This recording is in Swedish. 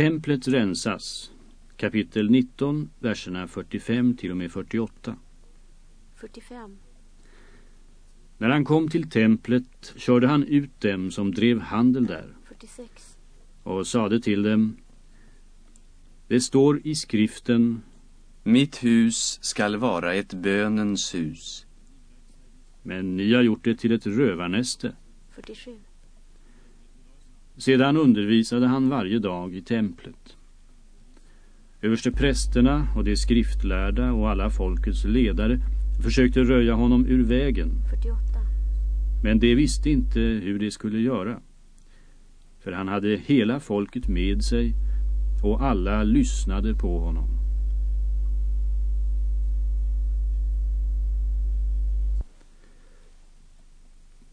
Templet rensas. Kapitel 19, verserna 45 till och med 48. 45. När han kom till templet körde han ut dem som drev handel där 46. och sade till dem Det står i skriften Mitt hus skall vara ett bönens hus. Men ni har gjort det till ett rövarnäste. 47. Sedan undervisade han varje dag i templet. Överste prästerna och de skriftlärda och alla folkets ledare försökte röja honom ur vägen. 48. Men de visste inte hur de skulle göra. För han hade hela folket med sig och alla lyssnade på honom.